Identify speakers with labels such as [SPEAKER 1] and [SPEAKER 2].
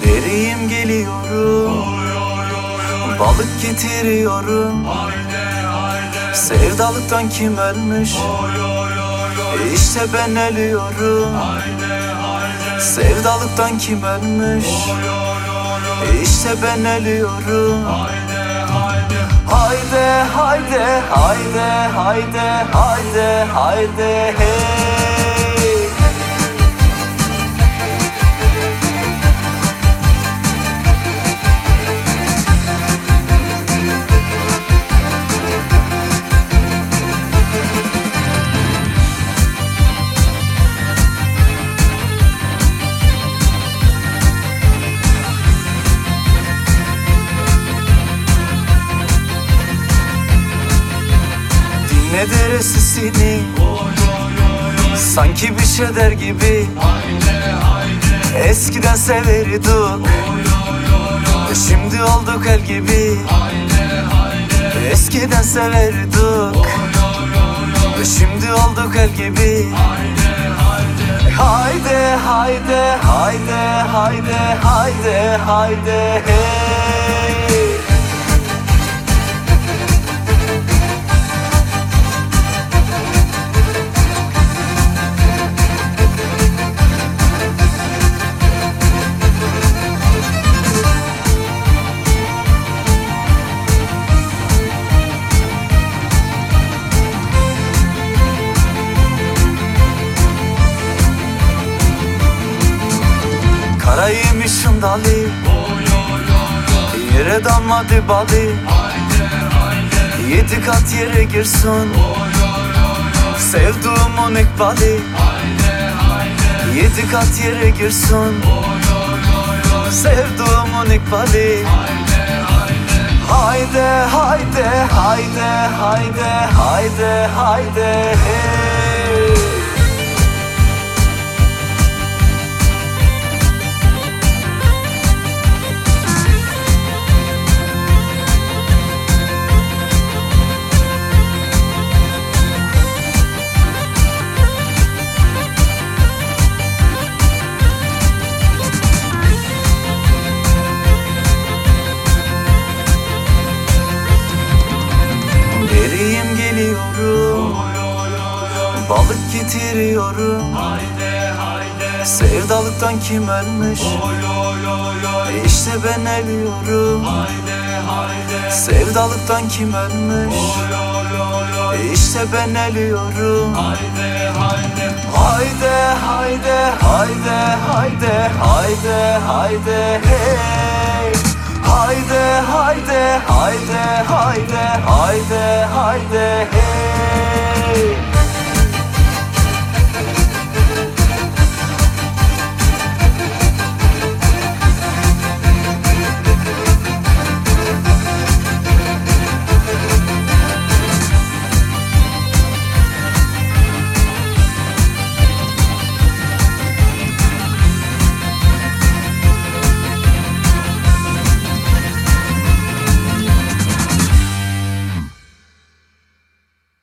[SPEAKER 1] Deriyim geliyorum. Balık getiriyorum. Sevdalıktan kim ölmüş? İşte ben ölüyorum. Sevdalıktan kim ölmüş? İşte ben ölüyorum. Haydi haydi haydi haydi haydi haydi hey Dinle deresi seni. Sanki bir şey der gibi. Eskiden severdik Şimdi olduk el gibi. Eskiden severdik Şimdi olduk el gibi. Haydi haydi haydi haydi haydi haydi hey Kara yemişim dalı Yere damladı balı Yedi kat yere girsin. Sevduğumun ikbali Yedi kat yere girsin. Sevduğumun ikbali Haydi haydi haydi haydi haydi haydi. Hey Balık getiriyorum. Sevdalıktan kim ölmüş? İşte ben ölüyorum. Sevdalıktan kim ölmüş? İşte ben ölüyorum. Haydi haydi haydi haydi haydi haydi hey. Haydi haydi haydi haydi haydi haydi hey